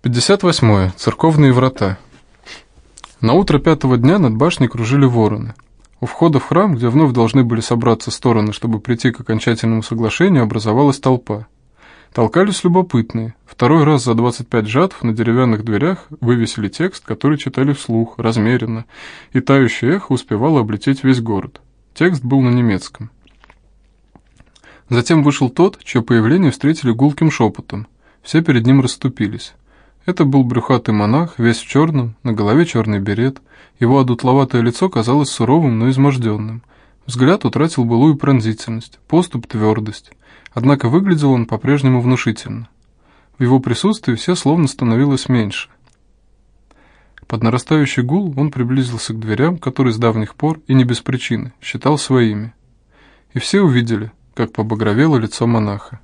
58. Церковные врата. На утро пятого дня над башней кружили вороны. У входа в храм, где вновь должны были собраться стороны, чтобы прийти к окончательному соглашению, образовалась толпа. Толкались любопытные. Второй раз за 25 жатв на деревянных дверях вывесили текст, который читали вслух, размеренно, и тающее эхо успевало облететь весь город. Текст был на немецком. Затем вышел тот, чье появление встретили гулким шепотом. Все перед ним расступились. Это был брюхатый монах, весь в черном, на голове черный берет. Его одутловатое лицо казалось суровым, но изможденным. Взгляд утратил былую пронзительность, поступ твердость. Однако выглядел он по-прежнему внушительно. В его присутствии все словно становилось меньше. Под нарастающий гул он приблизился к дверям, которые с давних пор, и не без причины, считал своими. И все увидели, как побагровело лицо монаха.